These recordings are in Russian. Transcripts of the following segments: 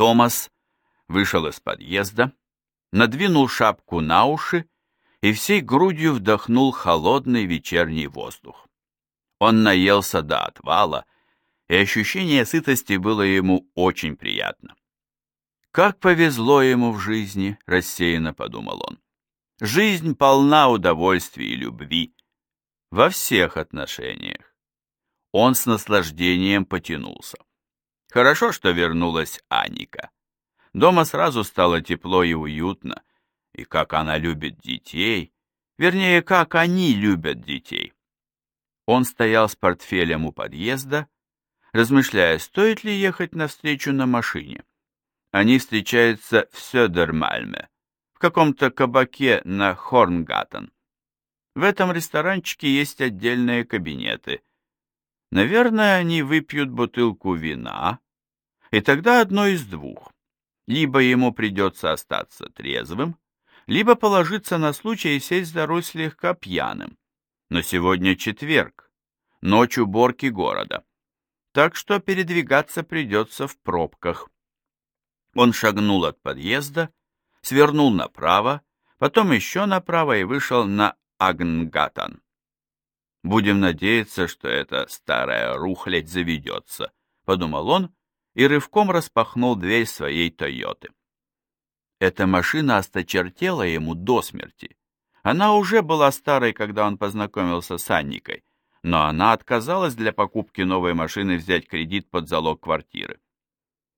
Томас вышел из подъезда, надвинул шапку на уши и всей грудью вдохнул холодный вечерний воздух. Он наелся до отвала, и ощущение сытости было ему очень приятно. «Как повезло ему в жизни!» — рассеянно подумал он. «Жизнь полна удовольствий и любви. Во всех отношениях». Он с наслаждением потянулся. Хорошо, что вернулась Аника. Дома сразу стало тепло и уютно, и как она любит детей, вернее, как они любят детей. Он стоял с портфелем у подъезда, размышляя, стоит ли ехать навстречу на машине. Они встречаются в Сёдермальме, в каком-то кабаке на Хорнгаттен. В этом ресторанчике есть отдельные кабинеты. Наверное, они выпьют бутылку вина, и тогда одно из двух. Либо ему придется остаться трезвым, либо положиться на случай и сесть за руль слегка пьяным. Но сегодня четверг, ночь уборки города. Так что передвигаться придется в пробках. Он шагнул от подъезда, свернул направо, потом еще направо и вышел на Агнгатан. «Будем надеяться, что эта старая рухлядь заведется», — подумал он и рывком распахнул дверь своей «Тойоты». Эта машина осточертела ему до смерти. Она уже была старой, когда он познакомился с Анникой, но она отказалась для покупки новой машины взять кредит под залог квартиры.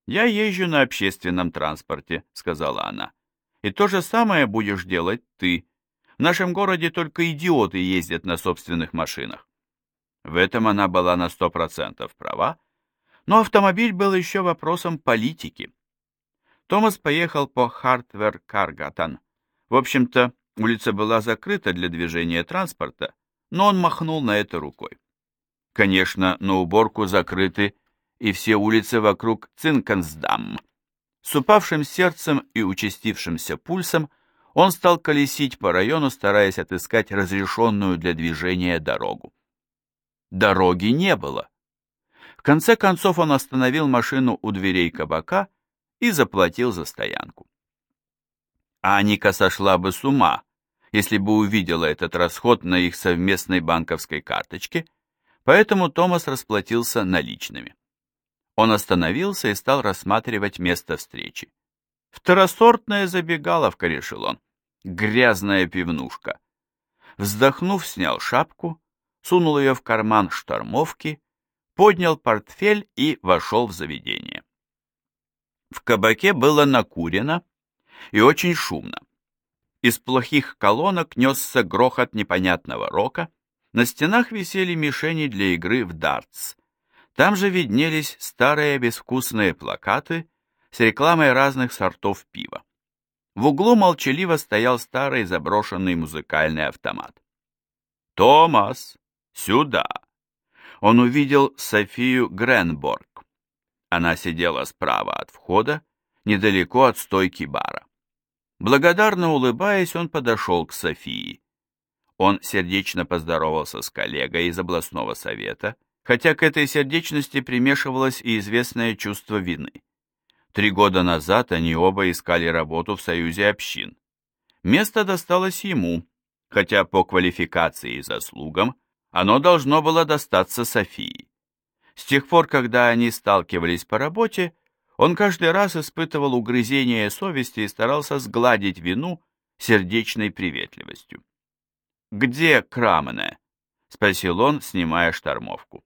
«Я езжу на общественном транспорте», — сказала она. «И то же самое будешь делать ты. В нашем городе только идиоты ездят на собственных машинах». В этом она была на сто процентов права, но автомобиль был еще вопросом политики. Томас поехал по Хартвер-Каргатан. В общем-то, улица была закрыта для движения транспорта, но он махнул на это рукой. Конечно, на уборку закрыты и все улицы вокруг Цинкансдам. С упавшим сердцем и участившимся пульсом он стал колесить по району, стараясь отыскать разрешенную для движения дорогу. Дороги не было. В конце концов он остановил машину у дверей кабака и заплатил за стоянку. Аника сошла бы с ума, если бы увидела этот расход на их совместной банковской карточке, поэтому Томас расплатился наличными. Он остановился и стал рассматривать место встречи. Второсортная забегаловка, решил он. Грязная пивнушка. Вздохнув, снял шапку, сунул ее в карман штормовки, поднял портфель и вошел в заведение. В кабаке было накурено и очень шумно. Из плохих колонок несся грохот непонятного рока, на стенах висели мишени для игры в дартс. Там же виднелись старые безвкусные плакаты с рекламой разных сортов пива. В углу молчаливо стоял старый заброшенный музыкальный автомат. «Томас, сюда!» Он увидел Софию Гренборг. Она сидела справа от входа, недалеко от стойки бара. Благодарно улыбаясь, он подошел к Софии. Он сердечно поздоровался с коллегой из областного совета, хотя к этой сердечности примешивалось и известное чувство вины. Три года назад они оба искали работу в Союзе общин. Место досталось ему, хотя по квалификации и заслугам оно должно было достаться Софии. С тех пор, когда они сталкивались по работе, он каждый раз испытывал угрызение совести и старался сгладить вину сердечной приветливостью. «Где Крамене?» — спросил он, снимая штормовку.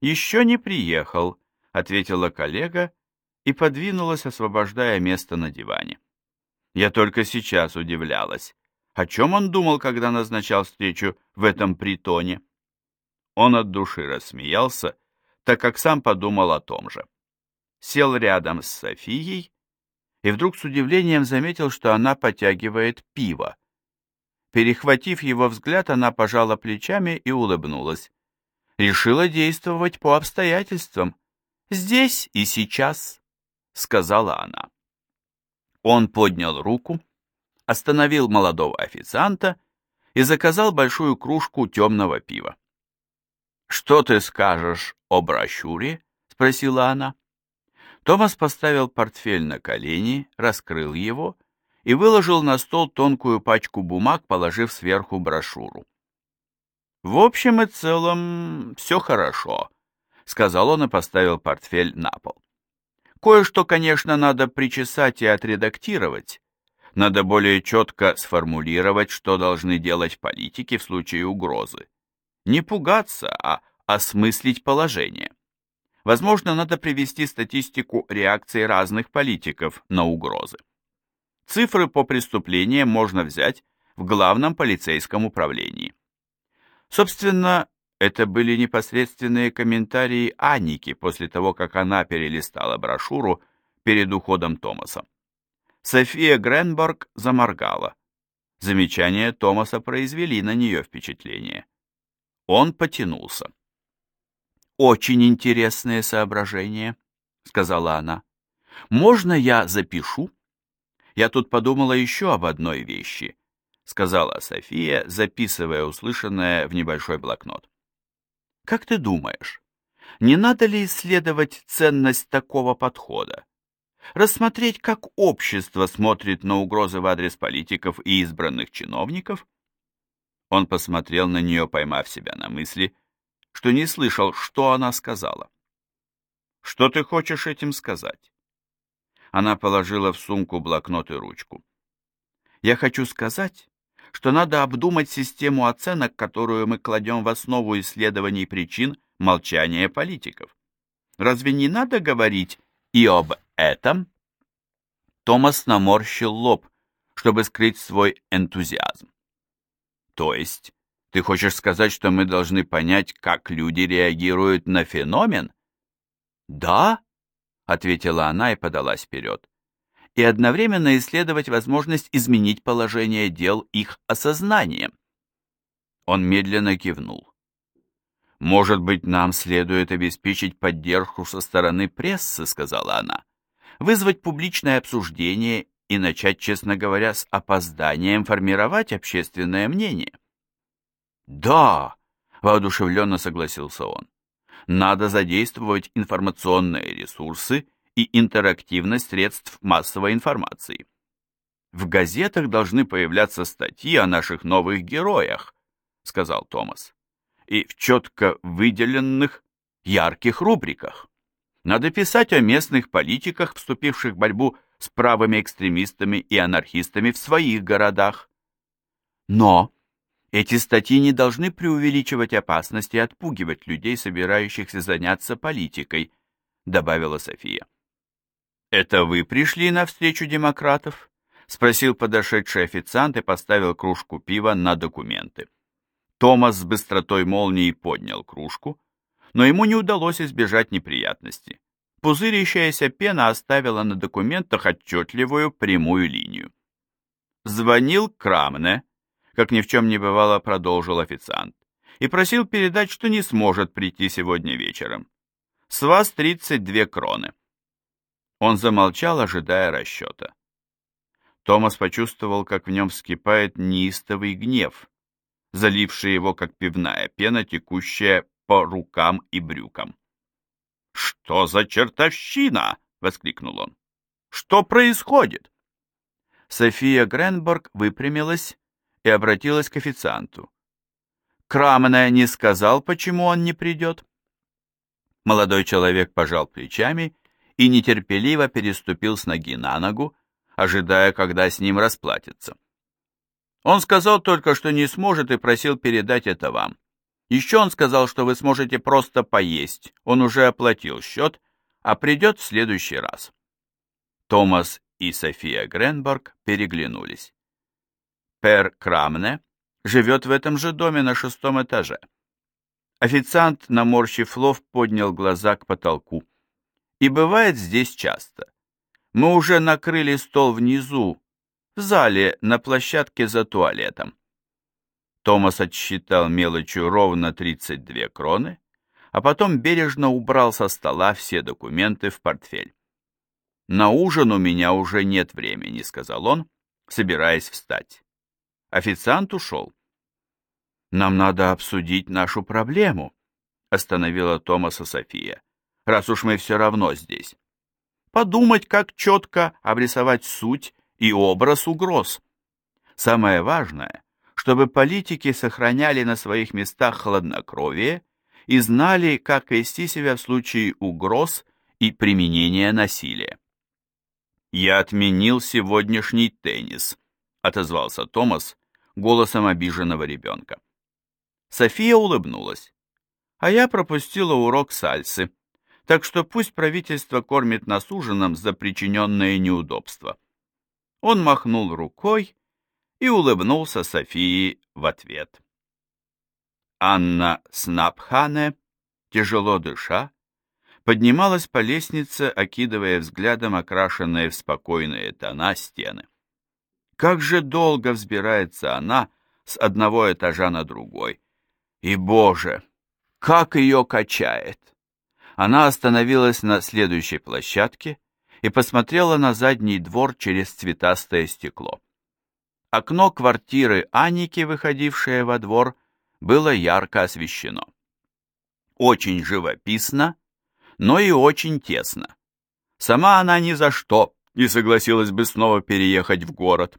«Еще не приехал», — ответила коллега и подвинулась, освобождая место на диване. Я только сейчас удивлялась, о чем он думал, когда назначал встречу в этом притоне. Он от души рассмеялся так как сам подумал о том же. Сел рядом с Софией и вдруг с удивлением заметил, что она потягивает пиво. Перехватив его взгляд, она пожала плечами и улыбнулась. Решила действовать по обстоятельствам. «Здесь и сейчас», — сказала она. Он поднял руку, остановил молодого официанта и заказал большую кружку темного пива. «Что ты скажешь о брошюре?» — спросила она. Томас поставил портфель на колени, раскрыл его и выложил на стол тонкую пачку бумаг, положив сверху брошюру. «В общем и целом, все хорошо», — сказал он и поставил портфель на пол. «Кое-что, конечно, надо причесать и отредактировать. Надо более четко сформулировать, что должны делать политики в случае угрозы. Не пугаться, а осмыслить положение. Возможно, надо привести статистику реакции разных политиков на угрозы. Цифры по преступлениям можно взять в главном полицейском управлении. Собственно, это были непосредственные комментарии Аники после того, как она перелистала брошюру перед уходом Томаса. София Гренборг заморгала. Замечания Томаса произвели на нее впечатление. Он потянулся. «Очень интересные соображения», — сказала она. «Можно я запишу?» «Я тут подумала еще об одной вещи», — сказала София, записывая услышанное в небольшой блокнот. «Как ты думаешь, не надо ли исследовать ценность такого подхода? Рассмотреть, как общество смотрит на угрозы в адрес политиков и избранных чиновников?» Он посмотрел на нее, поймав себя на мысли — что не слышал, что она сказала. «Что ты хочешь этим сказать?» Она положила в сумку блокнот и ручку. «Я хочу сказать, что надо обдумать систему оценок, которую мы кладем в основу исследований причин молчания политиков. Разве не надо говорить и об этом?» Томас наморщил лоб, чтобы скрыть свой энтузиазм. «То есть ты хочешь сказать, что мы должны понять, как люди реагируют на феномен? Да, ответила она и подалась вперед. И одновременно исследовать возможность изменить положение дел их осознанием. Он медленно кивнул. «Может быть, нам следует обеспечить поддержку со стороны прессы», — сказала она, «вызвать публичное обсуждение и начать, честно говоря, с опозданием формировать общественное мнение». «Да!» — воодушевленно согласился он. «Надо задействовать информационные ресурсы и интерактивность средств массовой информации. В газетах должны появляться статьи о наших новых героях», — сказал Томас, «и в четко выделенных ярких рубриках. Надо писать о местных политиках, вступивших в борьбу с правыми экстремистами и анархистами в своих городах. Но эти статьи не должны преувеличивать опасность и отпугивать людей, собирающихся заняться политикой, добавила София. Это вы пришли на встречу демократов? спросил подошедший официант и поставил кружку пива на документы. Томас с быстротой молнии поднял кружку, но ему не удалось избежать неприятности. Пузырящаяся пена оставила на документах отчетливую прямую линию. Звонил Крамне, как ни в чем не бывало, продолжил официант, и просил передать, что не сможет прийти сегодня вечером. С вас 32 кроны. Он замолчал, ожидая расчета. Томас почувствовал, как в нем вскипает неистовый гнев, заливший его, как пивная пена, текущая по рукам и брюкам. «Что за чертовщина?» — воскликнул он. «Что происходит?» София Гренборг выпрямилась и обратилась к официанту. Крамная не сказал, почему он не придет. Молодой человек пожал плечами и нетерпеливо переступил с ноги на ногу, ожидая, когда с ним расплатятся. Он сказал только, что не сможет и просил передать это вам. Еще он сказал, что вы сможете просто поесть, он уже оплатил счет, а придет в следующий раз. Томас и София Гренборг переглянулись. Пер Крамне живет в этом же доме на шестом этаже. Официант, наморщив лов, поднял глаза к потолку. И бывает здесь часто. Мы уже накрыли стол внизу, в зале, на площадке за туалетом. Томас отсчитал мелочью ровно 32 кроны, а потом бережно убрал со стола все документы в портфель. «На ужин у меня уже нет времени», — сказал он, собираясь встать. Официант ушел. «Нам надо обсудить нашу проблему», — остановила Томаса София, «раз уж мы все равно здесь. подумать, как четко обрисовать суть и образ угроз. Самое важное, чтобы политики сохраняли на своих местах хладнокровие и знали, как вести себя в случае угроз и применения насилия. «Я отменил сегодняшний теннис», — отозвался Томас голосом обиженного ребенка. София улыбнулась. «А я пропустила урок сальсы, так что пусть правительство кормит нас ужином за причиненное неудобство». Он махнул рукой и улыбнулся Софии в ответ. Анна Снапхане, тяжело дыша, поднималась по лестнице, окидывая взглядом окрашенные в спокойные тона стены. Как же долго взбирается она с одного этажа на другой. И, боже, как ее качает! Она остановилась на следующей площадке и посмотрела на задний двор через цветастое стекло. Окно квартиры Аники, выходившее во двор, было ярко освещено. Очень живописно, но и очень тесно. Сама она ни за что не согласилась бы снова переехать в город.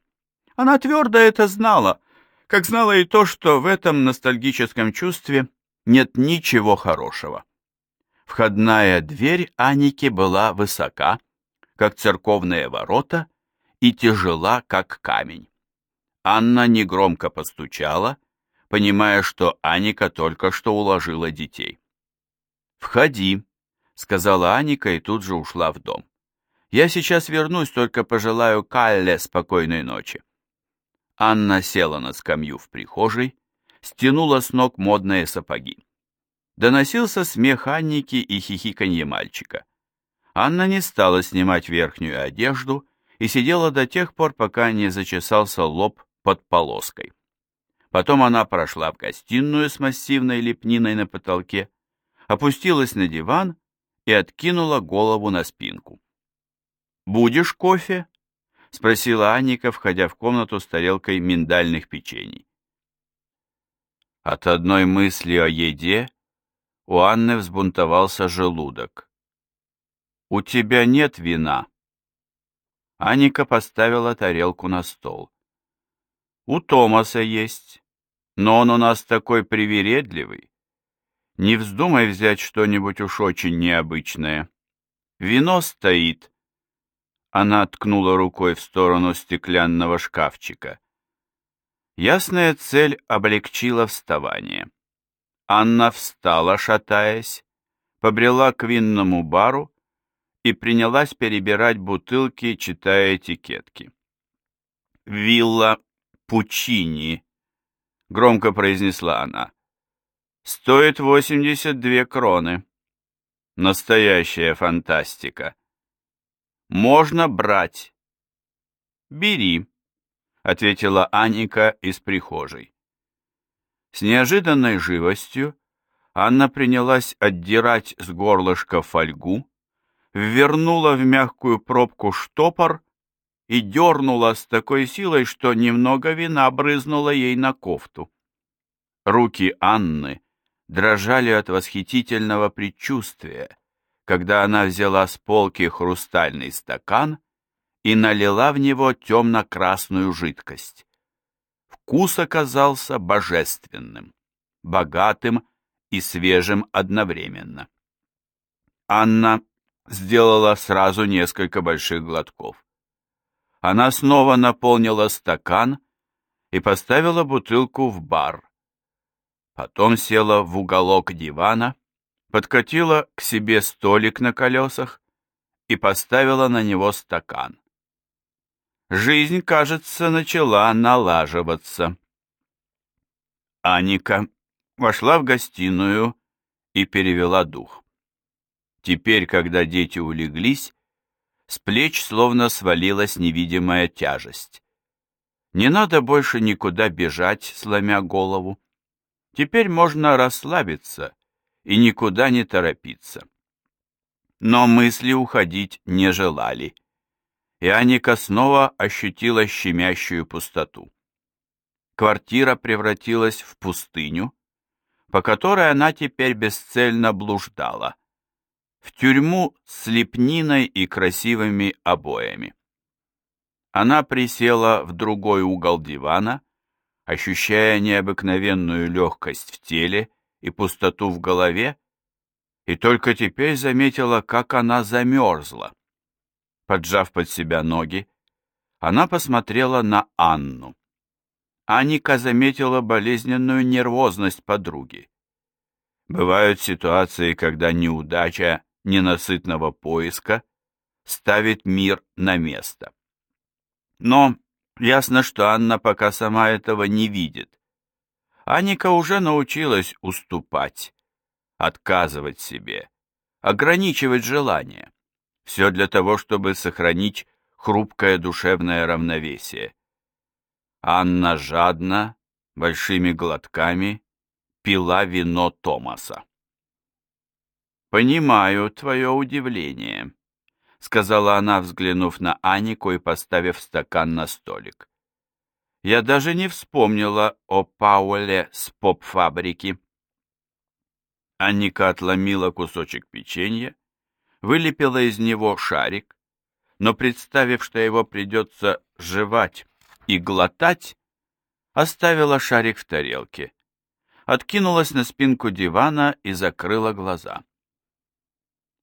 Она твердо это знала, как знала и то, что в этом ностальгическом чувстве нет ничего хорошего. Входная дверь Аники была высока, как церковные ворота, и тяжела, как камень. Анна негромко постучала, понимая, что Аника только что уложила детей. «Входи», — сказала Аника и тут же ушла в дом. «Я сейчас вернусь, только пожелаю Калле спокойной ночи». Анна села на скамью в прихожей, стянула с ног модные сапоги. Доносился смех Анники и хихиканье мальчика. Анна не стала снимать верхнюю одежду и сидела до тех пор, пока не зачесался лоб под полоской. Потом она прошла в гостиную с массивной лепниной на потолке, опустилась на диван и откинула голову на спинку. «Будешь кофе?» — спросила Анника, входя в комнату с тарелкой миндальных печений. От одной мысли о еде у Анны взбунтовался желудок. «У тебя нет вина?» Аника поставила тарелку на стол. «У Томаса есть, но он у нас такой привередливый. Не вздумай взять что-нибудь уж очень необычное. Вино стоит». Она ткнула рукой в сторону стеклянного шкафчика. Ясная цель облегчила вставание. Анна встала, шатаясь, побрела к винному бару и принялась перебирать бутылки, читая этикетки. «Вилла Пучини», — громко произнесла она, — «стоит 82 кроны. Настоящая фантастика. Можно брать». «Бери», — ответила Аника из прихожей. С неожиданной живостью Анна принялась отдирать с горлышка фольгу, ввернула в мягкую пробку штопор и дернула с такой силой, что немного вина брызнуло ей на кофту. Руки Анны дрожали от восхитительного предчувствия, когда она взяла с полки хрустальный стакан и налила в него темно-красную жидкость. Вкус оказался божественным, богатым и свежим одновременно. Анна сделала сразу несколько больших глотков. Она снова наполнила стакан и поставила бутылку в бар. Потом села в уголок дивана, подкатила к себе столик на колесах и поставила на него стакан. Жизнь, кажется, начала налаживаться. Аника вошла в гостиную и перевела дух. Теперь, когда дети улеглись, с плеч словно свалилась невидимая тяжесть. Не надо больше никуда бежать, сломя голову. Теперь можно расслабиться и никуда не торопиться. Но мысли уходить не желали. И Аника снова ощутила щемящую пустоту. Квартира превратилась в пустыню, по которой она теперь бесцельно блуждала в тюрьму с лепниной и красивыми обоями. Она присела в другой угол дивана, ощущая необыкновенную легкость в теле и пустоту в голове, и только теперь заметила, как она замерзла. Поджав под себя ноги, она посмотрела на Анну. Аника заметила болезненную нервозность подруги. Бывают ситуации, когда неудача ненасытного поиска ставит мир на место. Но ясно, что Анна пока сама этого не видит. Аника уже научилась уступать, отказывать себе, ограничивать желания. Все для того, чтобы сохранить хрупкое душевное равновесие. Анна жадно, большими глотками, пила вино Томаса. «Понимаю твое удивление», — сказала она, взглянув на Анику и поставив стакан на столик. «Я даже не вспомнила о Пауле с поп-фабрики». Анника отломила кусочек печенья, вылепила из него шарик, но, представив, что его придется жевать и глотать, оставила шарик в тарелке, откинулась на спинку дивана и закрыла глаза.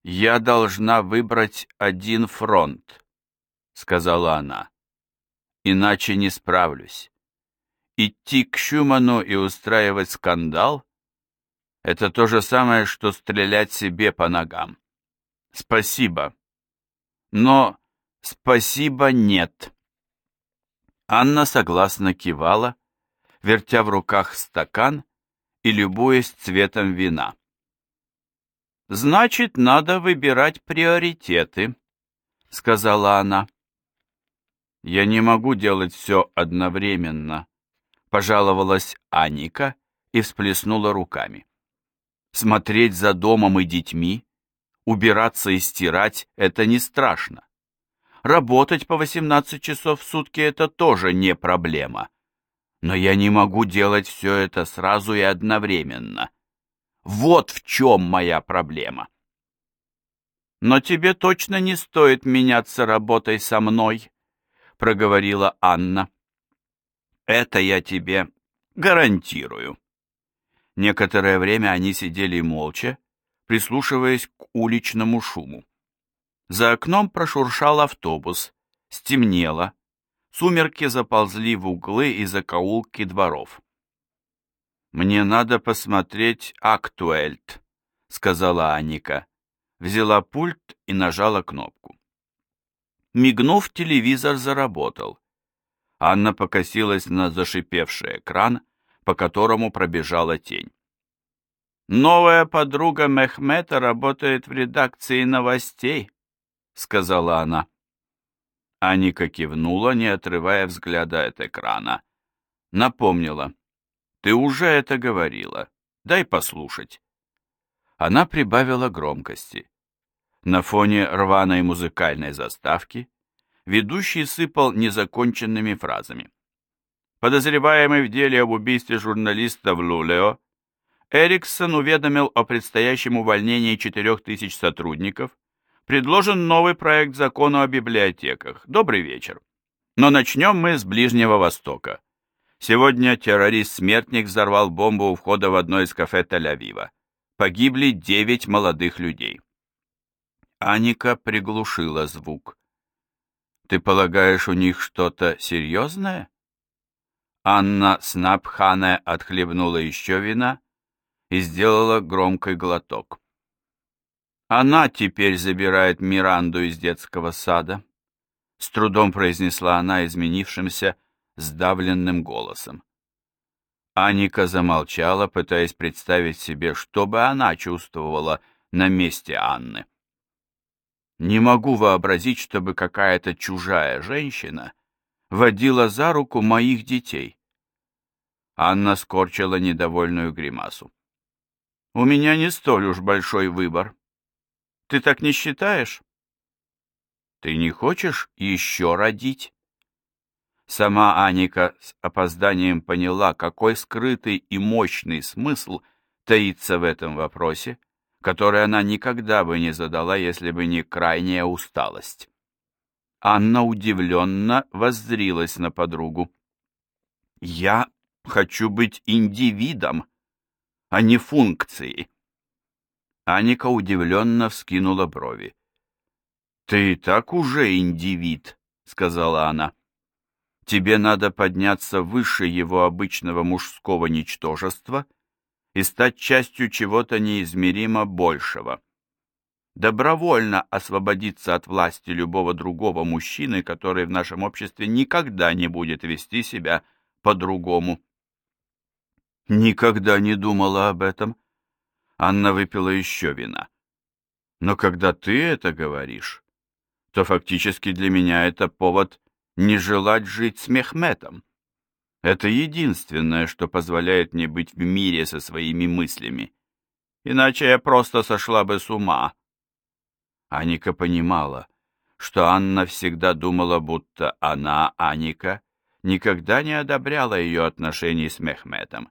«Я должна выбрать один фронт», — сказала она, — «иначе не справлюсь. Идти к Шуману и устраивать скандал — это то же самое, что стрелять себе по ногам. Спасибо. Но спасибо нет». Анна согласно кивала, вертя в руках стакан и любуясь цветом вина. «Значит, надо выбирать приоритеты», — сказала она. «Я не могу делать все одновременно», — пожаловалась Аника и всплеснула руками. «Смотреть за домом и детьми, убираться и стирать — это не страшно. Работать по 18 часов в сутки — это тоже не проблема. Но я не могу делать все это сразу и одновременно. Вот в чем моя проблема. Но тебе точно не стоит меняться работой со мной, проговорила Анна. Это я тебе гарантирую. Некоторое время они сидели молча, прислушиваясь к уличному шуму. За окном прошуршал автобус, стемнело, сумерки заползли в углы и закоулки дворов. «Мне надо посмотреть «Актуэльт», — сказала Аника. Взяла пульт и нажала кнопку. Мигнув, телевизор заработал. Анна покосилась на зашипевший экран, по которому пробежала тень. «Новая подруга Мехмета работает в редакции новостей», — сказала она. Аника кивнула, не отрывая взгляда от экрана. Напомнила. Ты уже это говорила. Дай послушать. Она прибавила громкости. На фоне рваной музыкальной заставки ведущий сыпал незаконченными фразами. Подозреваемый в деле об убийстве журналиста в Лулео, Эриксон уведомил о предстоящем увольнении 4000 сотрудников, предложен новый проект закона о библиотеках. Добрый вечер. Но начнем мы с Ближнего Востока. Сегодня террорист-смертник взорвал бомбу у входа в одно из кафе Тель-Авива. Погибли девять молодых людей. Аника приглушила звук. «Ты полагаешь, у них что-то серьезное?» Анна Снапхане отхлебнула еще вина и сделала громкий глоток. «Она теперь забирает Миранду из детского сада», — с трудом произнесла она изменившимся, сдавленным голосом. Аника замолчала, пытаясь представить себе, что бы она чувствовала на месте Анны. Не могу вообразить, чтобы какая-то чужая женщина водила за руку моих детей. Анна скорчила недовольную гримасу. У меня не столь уж большой выбор. Ты так не считаешь? Ты не хочешь еще родить? Сама Аника с опозданием поняла, какой скрытый и мощный смысл таится в этом вопросе, который она никогда бы не задала, если бы не крайняя усталость. Анна удивленно воззрилась на подругу. «Я хочу быть индивидом, а не функцией». Аника удивленно вскинула брови. «Ты и так уже индивид», — сказала она. «Тебе надо подняться выше его обычного мужского ничтожества и стать частью чего-то неизмеримо большего. Добровольно освободиться от власти любого другого мужчины, который в нашем обществе никогда не будет вести себя по-другому». «Никогда не думала об этом». Анна выпила еще вина. «Но когда ты это говоришь...» то фактически для меня это повод не желать жить с Мехметом. Это единственное, что позволяет мне быть в мире со своими мыслями. Иначе я просто сошла бы с ума. Аника понимала, что Анна всегда думала, будто она, Аника, никогда не одобряла ее отношений с Мехметом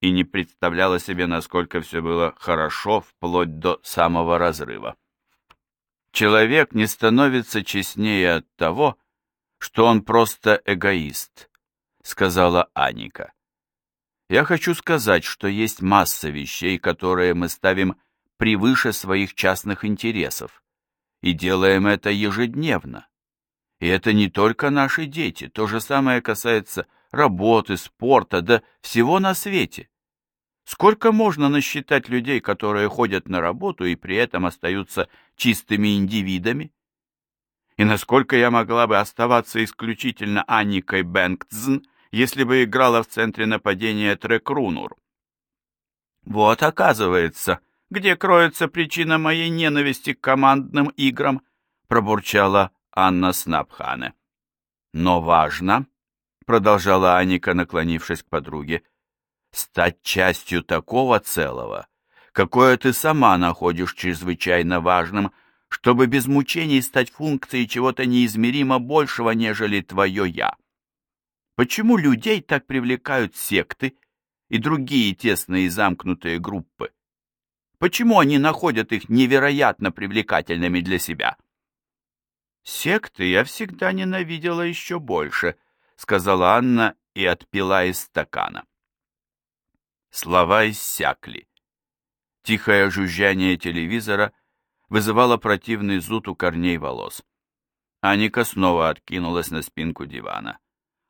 и не представляла себе, насколько все было хорошо вплоть до самого разрыва. Человек не становится честнее от того, что он просто эгоист, сказала Аника. Я хочу сказать, что есть масса вещей, которые мы ставим превыше своих частных интересов, и делаем это ежедневно. И это не только наши дети, то же самое касается работы, спорта, да всего на свете. Сколько можно насчитать людей, которые ходят на работу и при этом остаются чистыми индивидами? И насколько я могла бы оставаться исключительно Анникой Бэнктзн, если бы играла в центре нападения Трекрунур? Вот, оказывается, где кроется причина моей ненависти к командным играм, пробурчала Анна Снапхане. Но важно, продолжала Аника, наклонившись к подруге, — стать частью такого целого, какое ты сама находишь чрезвычайно важным, чтобы без мучений стать функцией чего-то неизмеримо большего, нежели твое «я». Почему людей так привлекают секты и другие тесные замкнутые группы? Почему они находят их невероятно привлекательными для себя? «Секты я всегда ненавидела еще больше», — сказала Анна и отпила из стакана. Слова иссякли. Тихое жужжание телевизора вызывало противный зуд у корней волос. Аника снова откинулась на спинку дивана.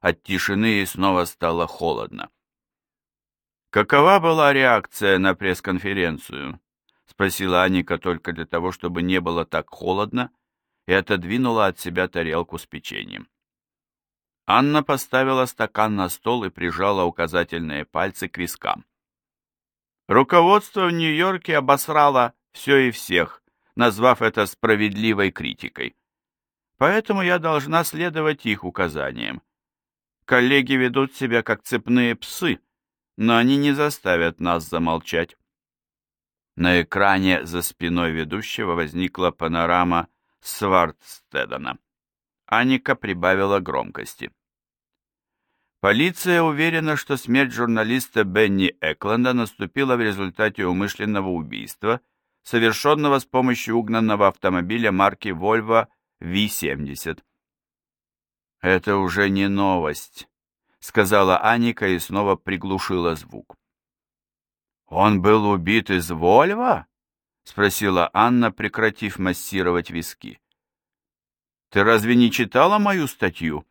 От тишины ей снова стало холодно. «Какова была реакция на пресс-конференцию?» — спросила Аника только для того, чтобы не было так холодно, и отодвинула от себя тарелку с печеньем. Анна поставила стакан на стол и прижала указательные пальцы к вискам. Руководство в Нью-Йорке обосрало все и всех, назвав это справедливой критикой. Поэтому я должна следовать их указаниям. Коллеги ведут себя как цепные псы, но они не заставят нас замолчать. На экране за спиной ведущего возникла панорама Свартстедена. Аника прибавила громкости. Полиция уверена, что смерть журналиста Бенни Экленда наступила в результате умышленного убийства, совершенного с помощью угнанного автомобиля марки Volvo V70. «Это уже не новость», — сказала Аника и снова приглушила звук. «Он был убит из Вольво?» — спросила Анна, прекратив массировать виски. «Ты разве не читала мою статью?»